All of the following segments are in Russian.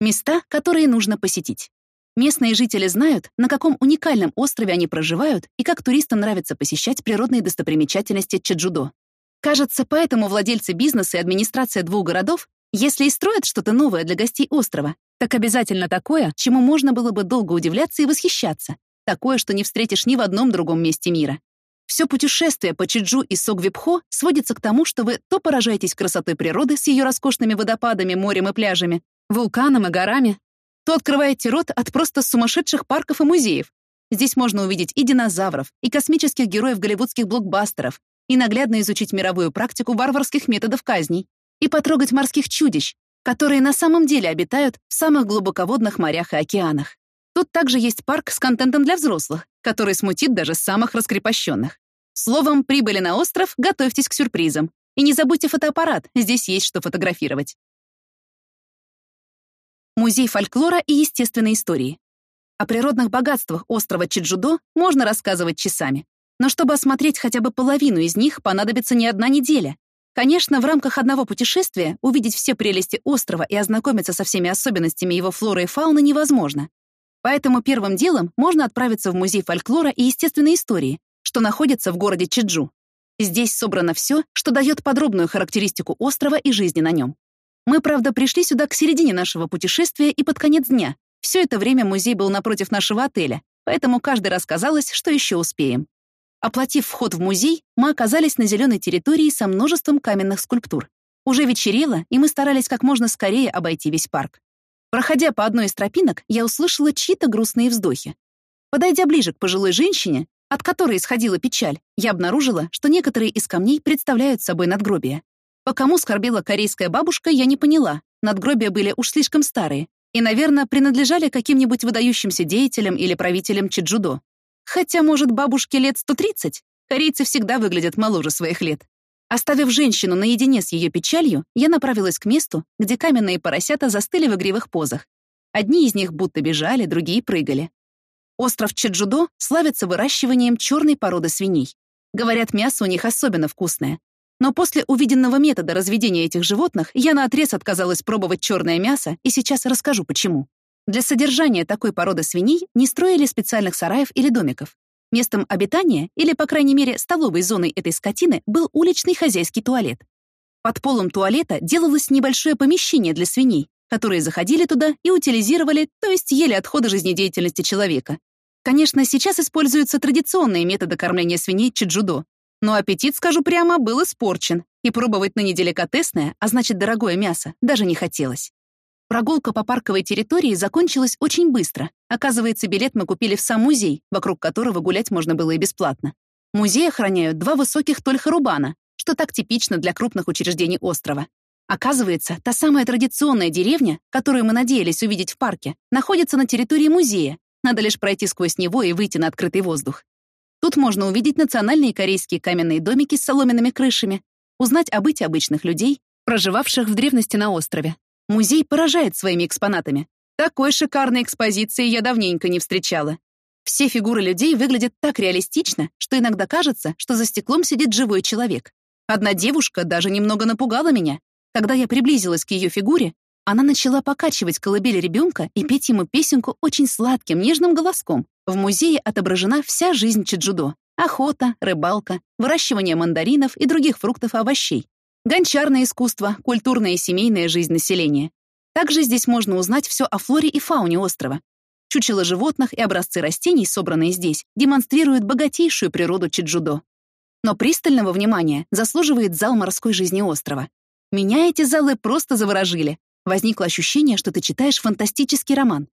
Места, которые нужно посетить. Местные жители знают, на каком уникальном острове они проживают и как туристам нравится посещать природные достопримечательности Чеджудо. Кажется, поэтому владельцы бизнеса и администрация двух городов, если и строят что-то новое для гостей острова, так обязательно такое, чему можно было бы долго удивляться и восхищаться. Такое, что не встретишь ни в одном другом месте мира. Все путешествие по Чиджу и Согвипхо сводится к тому, что вы то поражаетесь красотой природы с ее роскошными водопадами, морем и пляжами, вулканом и горами, то открываете рот от просто сумасшедших парков и музеев. Здесь можно увидеть и динозавров, и космических героев голливудских блокбастеров, и наглядно изучить мировую практику варварских методов казней, и потрогать морских чудищ, которые на самом деле обитают в самых глубоководных морях и океанах. Тут также есть парк с контентом для взрослых, который смутит даже самых раскрепощенных. Словом, прибыли на остров, готовьтесь к сюрпризам. И не забудьте фотоаппарат, здесь есть что фотографировать. Музей фольклора и естественной истории. О природных богатствах острова Чеджудо можно рассказывать часами. Но чтобы осмотреть хотя бы половину из них, понадобится не одна неделя. Конечно, в рамках одного путешествия увидеть все прелести острова и ознакомиться со всеми особенностями его флоры и фауны невозможно. Поэтому первым делом можно отправиться в Музей фольклора и естественной истории, что находится в городе Чеджу. Здесь собрано все, что дает подробную характеристику острова и жизни на нем. Мы, правда, пришли сюда к середине нашего путешествия и под конец дня. Все это время музей был напротив нашего отеля, поэтому каждый раз казалось, что еще успеем. Оплатив вход в музей, мы оказались на зеленой территории со множеством каменных скульптур. Уже вечерело, и мы старались как можно скорее обойти весь парк. Проходя по одной из тропинок, я услышала чьи-то грустные вздохи. Подойдя ближе к пожилой женщине, от которой исходила печаль, я обнаружила, что некоторые из камней представляют собой надгробия. По кому скорбела корейская бабушка, я не поняла. Надгробия были уж слишком старые и, наверное, принадлежали каким-нибудь выдающимся деятелям или правителям Чеджудо. Хотя, может, бабушке лет 130? Корейцы всегда выглядят моложе своих лет. Оставив женщину наедине с ее печалью, я направилась к месту, где каменные поросята застыли в игривых позах. Одни из них будто бежали, другие прыгали. Остров Чеджудо славится выращиванием черной породы свиней. Говорят, мясо у них особенно вкусное, но после увиденного метода разведения этих животных я наотрез отказалась пробовать черное мясо и сейчас расскажу, почему. Для содержания такой породы свиней не строили специальных сараев или домиков. Местом обитания, или, по крайней мере, столовой зоной этой скотины, был уличный хозяйский туалет. Под полом туалета делалось небольшое помещение для свиней, которые заходили туда и утилизировали, то есть ели отходы жизнедеятельности человека. Конечно, сейчас используются традиционные методы кормления свиней чиджудо, но аппетит, скажу прямо, был испорчен, и пробовать на неделикатесное, а значит дорогое мясо, даже не хотелось. Прогулка по парковой территории закончилась очень быстро. Оказывается, билет мы купили в сам музей, вокруг которого гулять можно было и бесплатно. Музей охраняют два высоких Тольхарубана, что так типично для крупных учреждений острова. Оказывается, та самая традиционная деревня, которую мы надеялись увидеть в парке, находится на территории музея. Надо лишь пройти сквозь него и выйти на открытый воздух. Тут можно увидеть национальные корейские каменные домики с соломенными крышами, узнать о быте обычных людей, проживавших в древности на острове. Музей поражает своими экспонатами. Такой шикарной экспозиции я давненько не встречала. Все фигуры людей выглядят так реалистично, что иногда кажется, что за стеклом сидит живой человек. Одна девушка даже немного напугала меня. Когда я приблизилась к ее фигуре, она начала покачивать колыбель ребенка и петь ему песенку очень сладким, нежным голоском. В музее отображена вся жизнь Чеджудо. Охота, рыбалка, выращивание мандаринов и других фруктов и овощей. Гончарное искусство, культурная и семейная жизнь населения. Также здесь можно узнать все о флоре и фауне острова. Чучело животных и образцы растений, собранные здесь, демонстрируют богатейшую природу Чеджудо. Но пристального внимания заслуживает зал морской жизни острова. Меня эти залы просто заворожили. Возникло ощущение, что ты читаешь фантастический роман.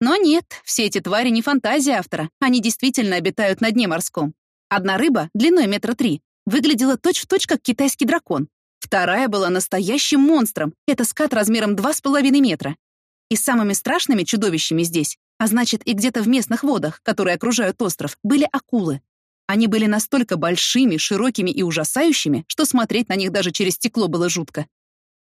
Но нет, все эти твари не фантазия автора, они действительно обитают на дне морском. Одна рыба, длиной метра три, выглядела точь-в-точь, точь, как китайский дракон. Вторая была настоящим монстром, это скат размером 2,5 метра. И самыми страшными чудовищами здесь, а значит и где-то в местных водах, которые окружают остров, были акулы. Они были настолько большими, широкими и ужасающими, что смотреть на них даже через стекло было жутко.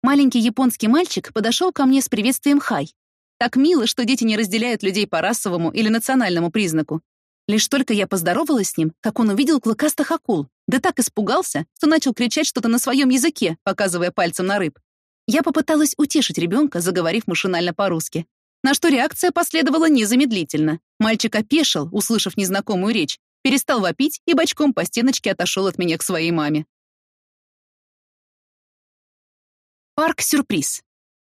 Маленький японский мальчик подошел ко мне с приветствием «Хай». Так мило, что дети не разделяют людей по расовому или национальному признаку. Лишь только я поздоровалась с ним, как он увидел клыкастых акул, да так испугался, что начал кричать что-то на своем языке, показывая пальцем на рыб. Я попыталась утешить ребенка, заговорив машинально по-русски. На что реакция последовала незамедлительно. Мальчик опешил, услышав незнакомую речь, перестал вопить и бочком по стеночке отошел от меня к своей маме. Парк-сюрприз.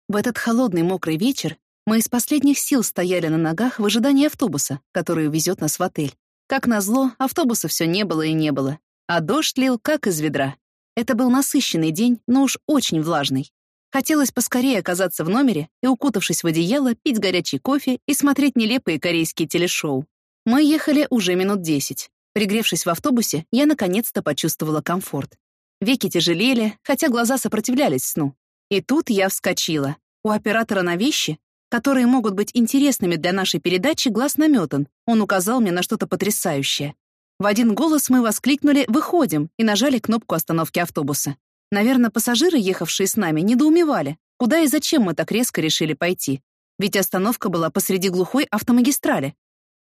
В этот холодный мокрый вечер мы из последних сил стояли на ногах в ожидании автобуса, который увезет нас в отель. Как назло, автобуса все не было и не было, а дождь лил как из ведра. Это был насыщенный день, но уж очень влажный. Хотелось поскорее оказаться в номере и, укутавшись в одеяло, пить горячий кофе и смотреть нелепые корейские телешоу. Мы ехали уже минут десять. Пригревшись в автобусе, я наконец-то почувствовала комфорт. Веки тяжелели, хотя глаза сопротивлялись сну. И тут я вскочила. У оператора на вещи, которые могут быть интересными для нашей передачи, глаз наметан. Он указал мне на что-то потрясающее. В один голос мы воскликнули «Выходим!» и нажали кнопку остановки автобуса. Наверное, пассажиры, ехавшие с нами, недоумевали, куда и зачем мы так резко решили пойти. Ведь остановка была посреди глухой автомагистрали.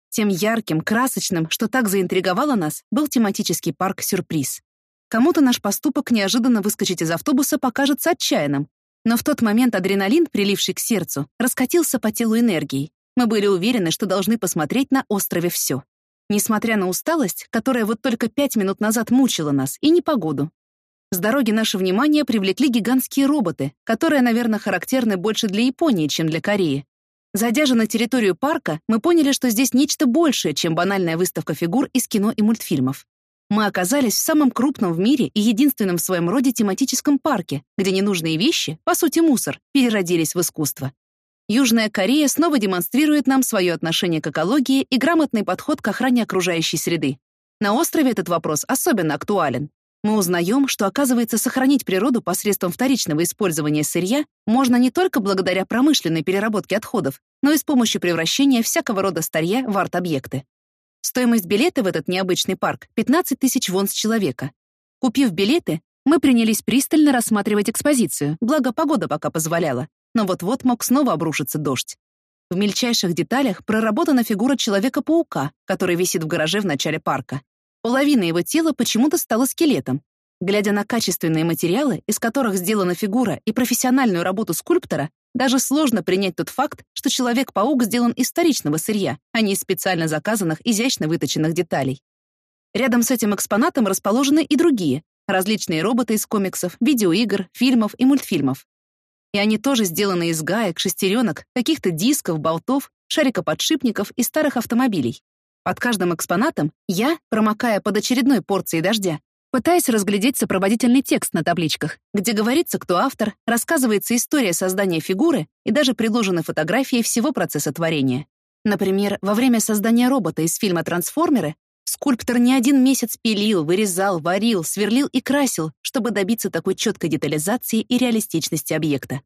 Тем ярким, красочным, что так заинтриговало нас, был тематический парк «Сюрприз». Кому-то наш поступок неожиданно выскочить из автобуса покажется отчаянным, но в тот момент адреналин, приливший к сердцу, раскатился по телу энергией. Мы были уверены, что должны посмотреть на острове все. Несмотря на усталость, которая вот только пять минут назад мучила нас, и непогоду, с дороги наше внимание привлекли гигантские роботы, которые, наверное, характерны больше для Японии, чем для Кореи. Зайдя же на территорию парка, мы поняли, что здесь нечто большее, чем банальная выставка фигур из кино и мультфильмов. Мы оказались в самом крупном в мире и единственном в своем роде тематическом парке, где ненужные вещи, по сути мусор, переродились в искусство. Южная Корея снова демонстрирует нам свое отношение к экологии и грамотный подход к охране окружающей среды. На острове этот вопрос особенно актуален. Мы узнаем, что, оказывается, сохранить природу посредством вторичного использования сырья можно не только благодаря промышленной переработке отходов, но и с помощью превращения всякого рода старья в арт-объекты. Стоимость билета в этот необычный парк — 15 тысяч вон с человека. Купив билеты, мы принялись пристально рассматривать экспозицию, благо погода пока позволяла, но вот-вот мог снова обрушиться дождь. В мельчайших деталях проработана фигура Человека-паука, который висит в гараже в начале парка. Половина его тела почему-то стала скелетом. Глядя на качественные материалы, из которых сделана фигура, и профессиональную работу скульптора, даже сложно принять тот факт, что Человек-паук сделан из вторичного сырья, а не из специально заказанных, изящно выточенных деталей. Рядом с этим экспонатом расположены и другие, различные роботы из комиксов, видеоигр, фильмов и мультфильмов. И они тоже сделаны из гаек, шестеренок, каких-то дисков, болтов, шарикоподшипников и старых автомобилей. Под каждым экспонатом я, промокая под очередной порцией дождя, пытаясь разглядеть сопроводительный текст на табличках, где говорится, кто автор, рассказывается история создания фигуры и даже предложены фотографии всего процесса творения. Например, во время создания робота из фильма «Трансформеры» скульптор не один месяц пилил, вырезал, варил, сверлил и красил, чтобы добиться такой четкой детализации и реалистичности объекта.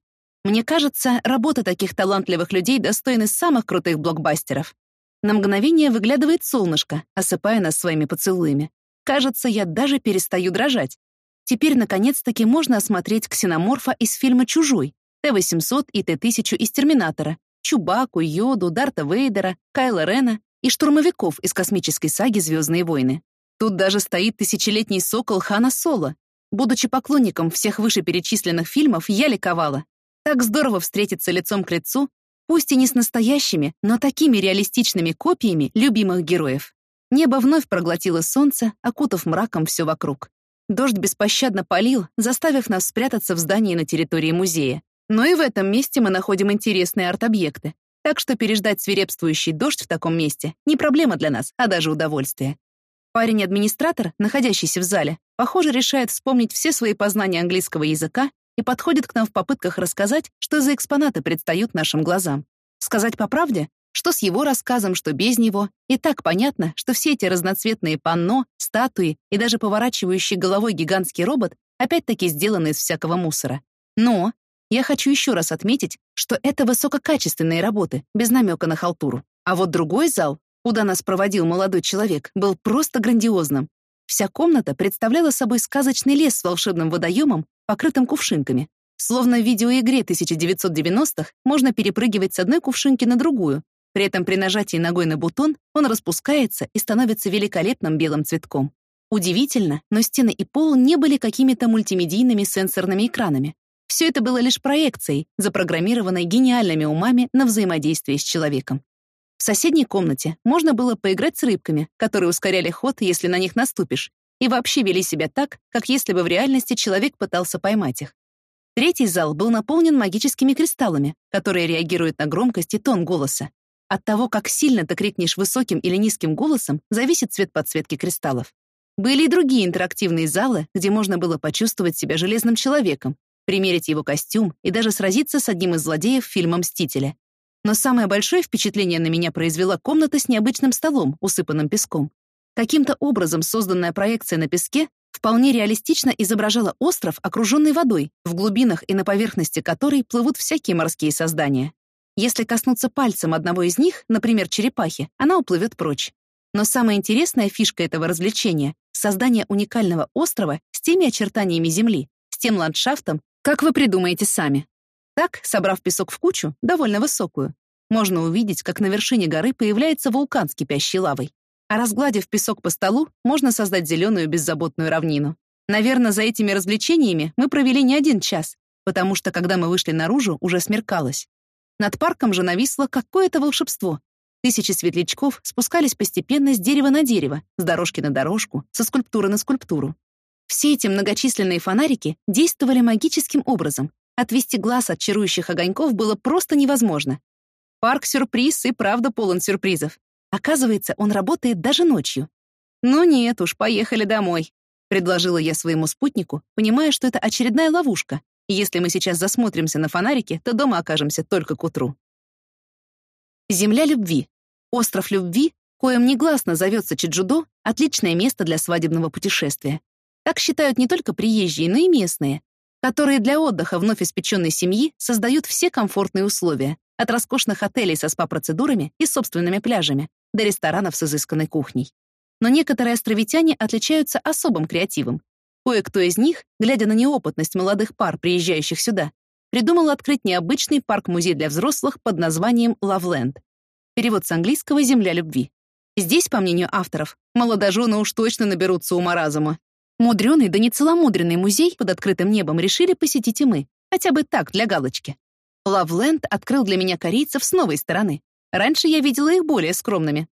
Мне кажется, работа таких талантливых людей достойны самых крутых блокбастеров. На мгновение выглядывает солнышко, осыпая нас своими поцелуями. Кажется, я даже перестаю дрожать. Теперь, наконец-таки, можно осмотреть ксеноморфа из фильма «Чужой», Т-800 и Т-1000 из «Терминатора», Чубаку, Йоду, Дарта Вейдера, Кайла Рена и штурмовиков из космической саги «Звездные войны». Тут даже стоит тысячелетний сокол Хана Соло. Будучи поклонником всех вышеперечисленных фильмов, я ликовала. Так здорово встретиться лицом к лицу Пусть и не с настоящими, но такими реалистичными копиями любимых героев. Небо вновь проглотило солнце, окутав мраком все вокруг. Дождь беспощадно полил, заставив нас спрятаться в здании на территории музея. Но и в этом месте мы находим интересные арт-объекты. Так что переждать свирепствующий дождь в таком месте не проблема для нас, а даже удовольствие. Парень-администратор, находящийся в зале, похоже, решает вспомнить все свои познания английского языка и подходит к нам в попытках рассказать, что за экспонаты предстают нашим глазам. Сказать по правде, что с его рассказом, что без него, и так понятно, что все эти разноцветные панно, статуи и даже поворачивающий головой гигантский робот опять-таки сделаны из всякого мусора. Но я хочу еще раз отметить, что это высококачественные работы, без намека на халтуру. А вот другой зал, куда нас проводил молодой человек, был просто грандиозным. Вся комната представляла собой сказочный лес с волшебным водоемом покрытым кувшинками. Словно в видеоигре 1990-х можно перепрыгивать с одной кувшинки на другую, при этом при нажатии ногой на бутон он распускается и становится великолепным белым цветком. Удивительно, но стены и пол не были какими-то мультимедийными сенсорными экранами. Все это было лишь проекцией, запрограммированной гениальными умами на взаимодействие с человеком. В соседней комнате можно было поиграть с рыбками, которые ускоряли ход, если на них наступишь, и вообще вели себя так, как если бы в реальности человек пытался поймать их. Третий зал был наполнен магическими кристаллами, которые реагируют на громкость и тон голоса. От того, как сильно ты крикнешь высоким или низким голосом, зависит цвет подсветки кристаллов. Были и другие интерактивные залы, где можно было почувствовать себя железным человеком, примерить его костюм и даже сразиться с одним из злодеев фильма «Мстители». Но самое большое впечатление на меня произвела комната с необычным столом, усыпанным песком. Каким-то образом созданная проекция на песке вполне реалистично изображала остров, окруженный водой, в глубинах и на поверхности которой плывут всякие морские создания. Если коснуться пальцем одного из них, например, черепахи, она уплывет прочь. Но самая интересная фишка этого развлечения — создание уникального острова с теми очертаниями Земли, с тем ландшафтом, как вы придумаете сами. Так, собрав песок в кучу, довольно высокую, можно увидеть, как на вершине горы появляется вулкан с кипящей лавой. А разгладив песок по столу, можно создать зеленую беззаботную равнину. Наверное, за этими развлечениями мы провели не один час, потому что, когда мы вышли наружу, уже смеркалось. Над парком же нависло какое-то волшебство. Тысячи светлячков спускались постепенно с дерева на дерево, с дорожки на дорожку, со скульптуры на скульптуру. Все эти многочисленные фонарики действовали магическим образом. Отвести глаз от чарующих огоньков было просто невозможно. Парк-сюрприз и правда полон сюрпризов. Оказывается, он работает даже ночью. «Ну нет уж, поехали домой», — предложила я своему спутнику, понимая, что это очередная ловушка, если мы сейчас засмотримся на фонарики, то дома окажемся только к утру. Земля любви. Остров любви, коим негласно зовется Чеджудо, отличное место для свадебного путешествия. Так считают не только приезжие, но и местные, которые для отдыха вновь испеченной семьи создают все комфортные условия, от роскошных отелей со спа-процедурами и собственными пляжами до ресторанов с изысканной кухней. Но некоторые островитяне отличаются особым креативом. Кое-кто из них, глядя на неопытность молодых пар, приезжающих сюда, придумал открыть необычный парк-музей для взрослых под названием «Лавленд». Перевод с английского «Земля любви». Здесь, по мнению авторов, молодожены уж точно наберутся ума разума. Мудрёный да нецеломудренный музей под открытым небом решили посетить и мы, хотя бы так, для галочки. Лавленд открыл для меня корейцев с новой стороны. Раньше я видела их более скромными.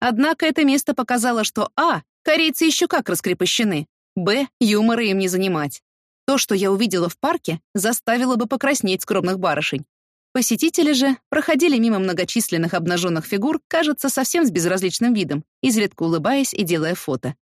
Однако это место показало, что а. корейцы еще как раскрепощены, б. юмора им не занимать. То, что я увидела в парке, заставило бы покраснеть скромных барышень. Посетители же проходили мимо многочисленных обнаженных фигур, кажется, совсем с безразличным видом, изредка улыбаясь и делая фото.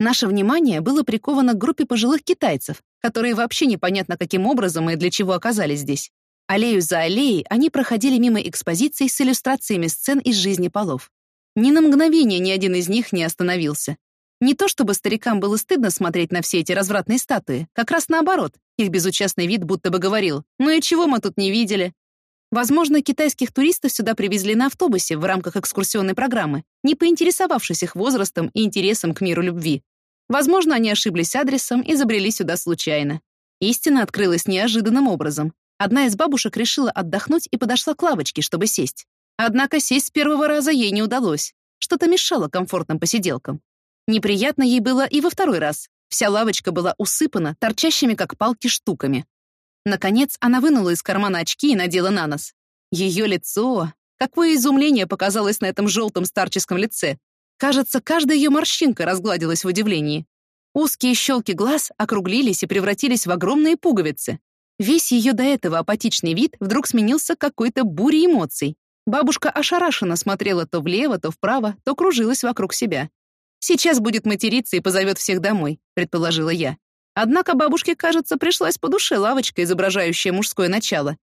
Наше внимание было приковано к группе пожилых китайцев, которые вообще непонятно каким образом и для чего оказались здесь. Аллею за аллеей они проходили мимо экспозиций с иллюстрациями сцен из жизни полов. Ни на мгновение ни один из них не остановился. Не то чтобы старикам было стыдно смотреть на все эти развратные статуи, как раз наоборот, их безучастный вид будто бы говорил «Ну и чего мы тут не видели?» Возможно, китайских туристов сюда привезли на автобусе в рамках экскурсионной программы, не поинтересовавшись их возрастом и интересом к миру любви. Возможно, они ошиблись адресом и забрели сюда случайно. Истина открылась неожиданным образом. Одна из бабушек решила отдохнуть и подошла к лавочке, чтобы сесть. Однако сесть с первого раза ей не удалось. Что-то мешало комфортным посиделкам. Неприятно ей было и во второй раз. Вся лавочка была усыпана торчащими, как палки, штуками. Наконец, она вынула из кармана очки и надела на нос. Ее лицо... Какое изумление показалось на этом желтом старческом лице. Кажется, каждая ее морщинка разгладилась в удивлении. Узкие щелки глаз округлились и превратились в огромные пуговицы. Весь ее до этого апатичный вид вдруг сменился какой-то бурей эмоций. Бабушка ошарашенно смотрела то влево, то вправо, то кружилась вокруг себя. «Сейчас будет материться и позовет всех домой», — предположила я. Однако бабушке, кажется, пришлась по душе лавочка, изображающая мужское начало.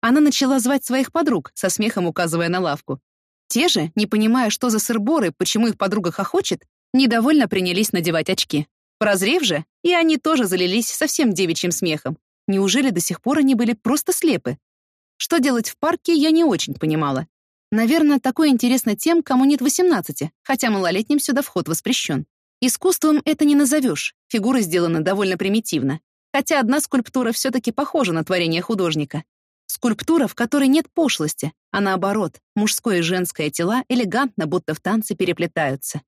Она начала звать своих подруг, со смехом указывая на лавку. Те же, не понимая, что за сырборы, почему их подруга хохочет, недовольно принялись надевать очки. Прозрев же, и они тоже залились совсем девичьим смехом. Неужели до сих пор они были просто слепы? Что делать в парке, я не очень понимала. Наверное, такое интересно тем, кому нет 18, хотя малолетним сюда вход воспрещен. Искусством это не назовешь, фигуры сделаны довольно примитивно. Хотя одна скульптура все-таки похожа на творение художника. Скульптура, в которой нет пошлости, а наоборот, мужское и женское тела элегантно, будто в танце переплетаются.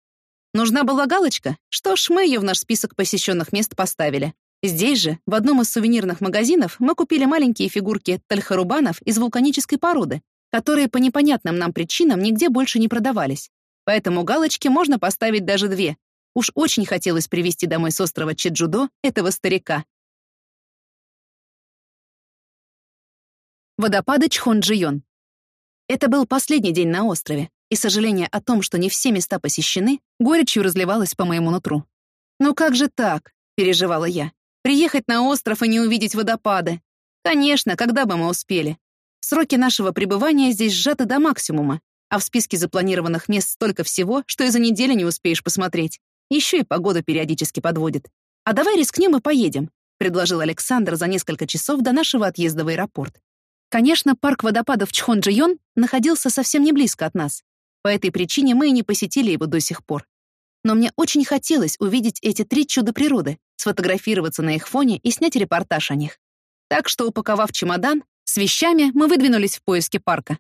Нужна была галочка? Что ж, мы ее в наш список посещенных мест поставили. Здесь же, в одном из сувенирных магазинов, мы купили маленькие фигурки тальхарубанов из вулканической породы, которые по непонятным нам причинам нигде больше не продавались. Поэтому галочки можно поставить даже две. Уж очень хотелось привезти домой с острова Чеджудо этого старика. Водопады Чхонджион. Это был последний день на острове, и сожаление о том, что не все места посещены, горечью разливалось по моему нутру. «Ну как же так?» — переживала я. «Приехать на остров и не увидеть водопады. Конечно, когда бы мы успели? Сроки нашего пребывания здесь сжаты до максимума, а в списке запланированных мест столько всего, что и за неделю не успеешь посмотреть. Еще и погода периодически подводит. А давай рискнем и поедем», — предложил Александр за несколько часов до нашего отъезда в аэропорт. Конечно, парк водопадов Чхонджион находился совсем не близко от нас. По этой причине мы и не посетили его до сих пор. Но мне очень хотелось увидеть эти три чуда природы, сфотографироваться на их фоне и снять репортаж о них. Так что, упаковав чемодан, с вещами мы выдвинулись в поиске парка.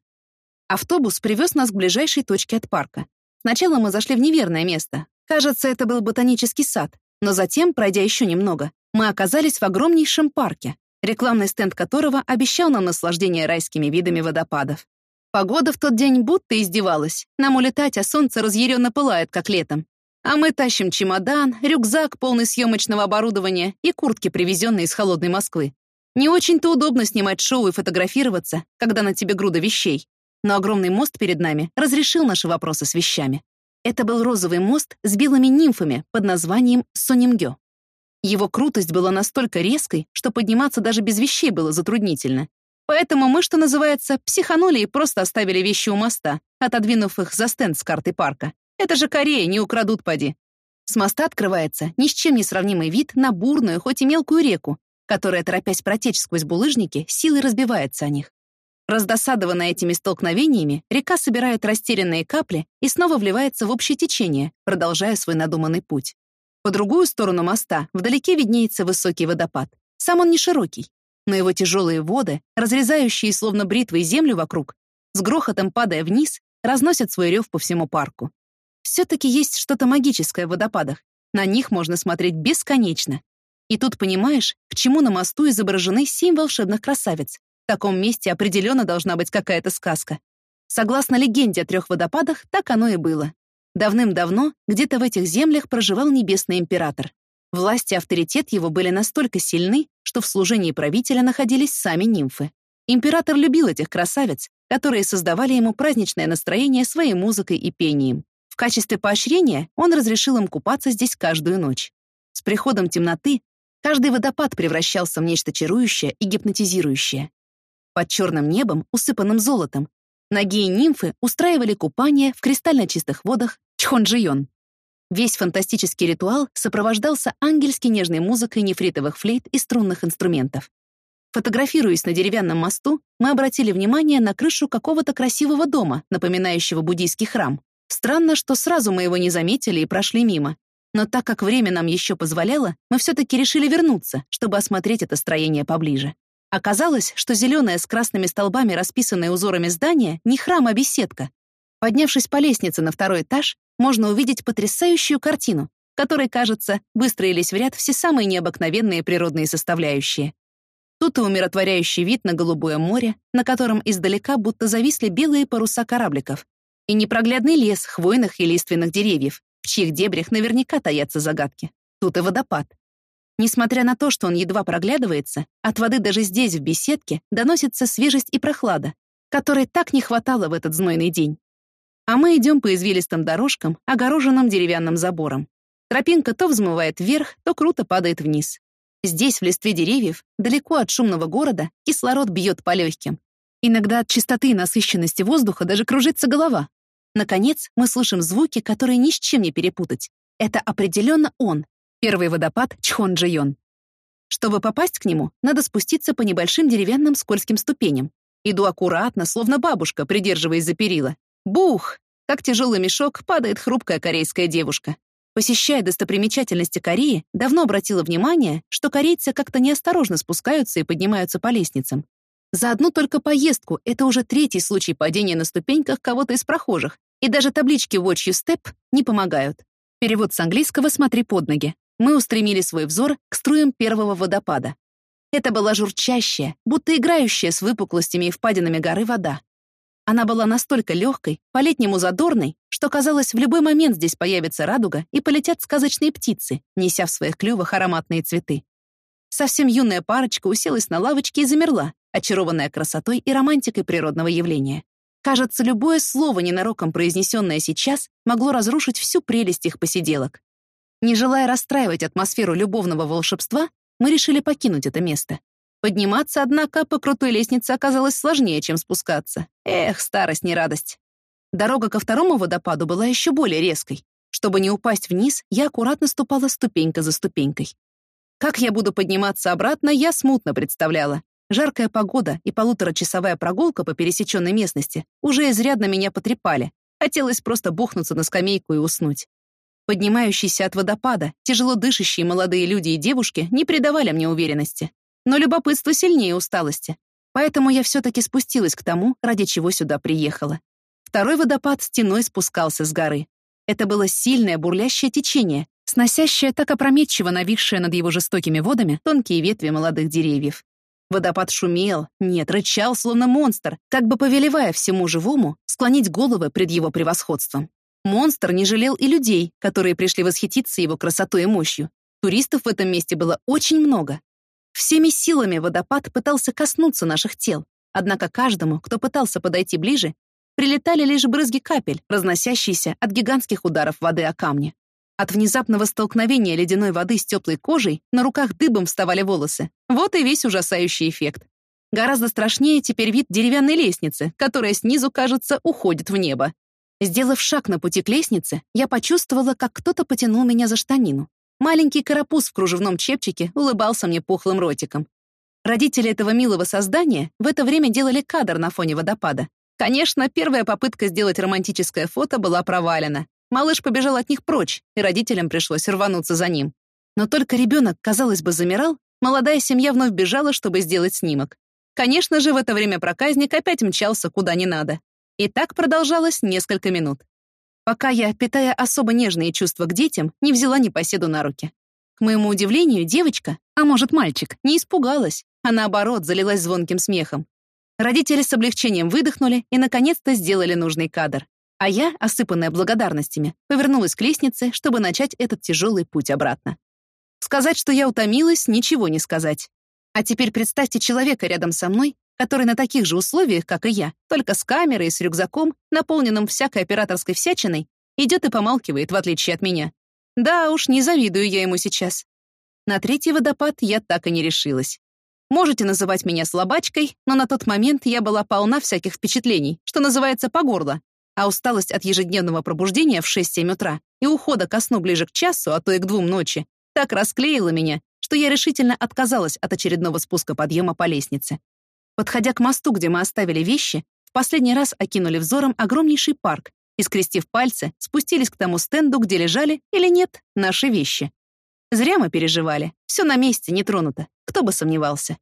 Автобус привез нас к ближайшей точке от парка. Сначала мы зашли в неверное место. Кажется, это был ботанический сад. Но затем, пройдя еще немного, мы оказались в огромнейшем парке, рекламный стенд которого обещал нам наслаждение райскими видами водопадов. Погода в тот день будто издевалась. Нам улетать, а солнце разъяренно пылает, как летом. А мы тащим чемодан, рюкзак, полный съемочного оборудования и куртки, привезенные из холодной Москвы. Не очень-то удобно снимать шоу и фотографироваться, когда на тебе груда вещей. Но огромный мост перед нами разрешил наши вопросы с вещами. Это был розовый мост с белыми нимфами под названием Сонимгё. Его крутость была настолько резкой, что подниматься даже без вещей было затруднительно. Поэтому мы, что называется, психанули и просто оставили вещи у моста, отодвинув их за стенд с картой парка. Это же Корея, не украдут поди. С моста открывается ни с чем не сравнимый вид на бурную, хоть и мелкую реку, которая, торопясь протечь сквозь булыжники, силой разбивается о них. Раздосадованная этими столкновениями, река собирает растерянные капли и снова вливается в общее течение, продолжая свой надуманный путь. По другую сторону моста вдалеке виднеется высокий водопад. Сам он не широкий, но его тяжелые воды, разрезающие словно бритвой землю вокруг, с грохотом падая вниз, разносят свой рев по всему парку. Все-таки есть что-то магическое в водопадах. На них можно смотреть бесконечно. И тут понимаешь, к чему на мосту изображены семь волшебных красавиц. В таком месте определенно должна быть какая-то сказка. Согласно легенде о трех водопадах, так оно и было. Давным-давно где-то в этих землях проживал небесный император. Власть и авторитет его были настолько сильны, что в служении правителя находились сами нимфы. Император любил этих красавиц, которые создавали ему праздничное настроение своей музыкой и пением. В качестве поощрения он разрешил им купаться здесь каждую ночь. С приходом темноты каждый водопад превращался в нечто чарующее и гипнотизирующее. Под черным небом, усыпанным золотом, ноги и нимфы устраивали купание в кристально чистых водах Чхонджион. Весь фантастический ритуал сопровождался ангельски нежной музыкой нефритовых флейт и струнных инструментов. Фотографируясь на деревянном мосту, мы обратили внимание на крышу какого-то красивого дома, напоминающего буддийский храм. Странно, что сразу мы его не заметили и прошли мимо. Но так как время нам еще позволяло, мы все-таки решили вернуться, чтобы осмотреть это строение поближе. Оказалось, что зеленое с красными столбами, расписанное узорами здание, не храм, а беседка. Поднявшись по лестнице на второй этаж, можно увидеть потрясающую картину, которой, кажется, выстроились в ряд все самые необыкновенные природные составляющие. Тут и умиротворяющий вид на голубое море, на котором издалека будто зависли белые паруса корабликов, и непроглядный лес хвойных и лиственных деревьев, в чьих дебрях наверняка таятся загадки. Тут и водопад. Несмотря на то, что он едва проглядывается, от воды даже здесь, в беседке, доносится свежесть и прохлада, которой так не хватало в этот знойный день. А мы идем по извилистым дорожкам, огороженным деревянным забором. Тропинка то взмывает вверх, то круто падает вниз. Здесь, в листве деревьев, далеко от шумного города, кислород бьет по легким. Иногда от чистоты и насыщенности воздуха даже кружится голова. Наконец, мы слышим звуки, которые ни с чем не перепутать. Это определенно он, первый водопад Чхонджион. Чтобы попасть к нему, надо спуститься по небольшим деревянным скользким ступеням. Иду аккуратно, словно бабушка, придерживаясь за перила. Бух! Как тяжелый мешок падает хрупкая корейская девушка. Посещая достопримечательности Кореи, давно обратила внимание, что корейцы как-то неосторожно спускаются и поднимаются по лестницам. За одну только поездку это уже третий случай падения на ступеньках кого-то из прохожих, и даже таблички «Watch you step» не помогают. Перевод с английского «Смотри под ноги». Мы устремили свой взор к струям первого водопада. Это была журчащая, будто играющая с выпуклостями и впадинами горы вода. Она была настолько легкой, по-летнему задорной, что казалось, в любой момент здесь появится радуга и полетят сказочные птицы, неся в своих клювах ароматные цветы. Совсем юная парочка уселась на лавочке и замерла, очарованная красотой и романтикой природного явления. Кажется, любое слово, ненароком произнесенное сейчас, могло разрушить всю прелесть их посиделок. Не желая расстраивать атмосферу любовного волшебства, мы решили покинуть это место. Подниматься, однако, по крутой лестнице оказалось сложнее, чем спускаться. Эх, старость не радость. Дорога ко второму водопаду была еще более резкой. Чтобы не упасть вниз, я аккуратно ступала ступенька за ступенькой. Как я буду подниматься обратно, я смутно представляла. Жаркая погода и полуторачасовая прогулка по пересеченной местности уже изрядно меня потрепали. Хотелось просто бухнуться на скамейку и уснуть. Поднимающиеся от водопада, тяжело дышащие молодые люди и девушки не придавали мне уверенности. Но любопытство сильнее усталости. Поэтому я все-таки спустилась к тому, ради чего сюда приехала. Второй водопад стеной спускался с горы. Это было сильное бурлящее течение, сносящее так опрометчиво нависшее над его жестокими водами тонкие ветви молодых деревьев. Водопад шумел, нет, рычал, словно монстр, как бы повелевая всему живому склонить головы пред его превосходством. Монстр не жалел и людей, которые пришли восхититься его красотой и мощью. Туристов в этом месте было очень много. Всеми силами водопад пытался коснуться наших тел, однако каждому, кто пытался подойти ближе, прилетали лишь брызги капель, разносящиеся от гигантских ударов воды о камни. От внезапного столкновения ледяной воды с теплой кожей на руках дыбом вставали волосы. Вот и весь ужасающий эффект. Гораздо страшнее теперь вид деревянной лестницы, которая снизу, кажется, уходит в небо. Сделав шаг на пути к лестнице, я почувствовала, как кто-то потянул меня за штанину. Маленький карапуз в кружевном чепчике улыбался мне пухлым ротиком. Родители этого милого создания в это время делали кадр на фоне водопада. Конечно, первая попытка сделать романтическое фото была провалена. Малыш побежал от них прочь, и родителям пришлось рвануться за ним. Но только ребенок, казалось бы, замирал, молодая семья вновь бежала, чтобы сделать снимок. Конечно же, в это время проказник опять мчался куда не надо. И так продолжалось несколько минут пока я, питая особо нежные чувства к детям, не взяла непоседу на руки. К моему удивлению, девочка, а может мальчик, не испугалась, а наоборот залилась звонким смехом. Родители с облегчением выдохнули и, наконец-то, сделали нужный кадр. А я, осыпанная благодарностями, повернулась к лестнице, чтобы начать этот тяжелый путь обратно. Сказать, что я утомилась, ничего не сказать. А теперь представьте человека рядом со мной, который на таких же условиях, как и я, только с камерой и с рюкзаком, наполненным всякой операторской всячиной, идет и помалкивает, в отличие от меня. Да уж, не завидую я ему сейчас. На третий водопад я так и не решилась. Можете называть меня слабачкой, но на тот момент я была полна всяких впечатлений, что называется, по горло, а усталость от ежедневного пробуждения в 6-7 утра и ухода ко сну ближе к часу, а то и к двум ночи, так расклеила меня, что я решительно отказалась от очередного спуска подъема по лестнице. Подходя к мосту, где мы оставили вещи, в последний раз окинули взором огромнейший парк и, скрестив пальцы, спустились к тому стенду, где лежали, или нет, наши вещи. Зря мы переживали. Все на месте, не тронуто. Кто бы сомневался.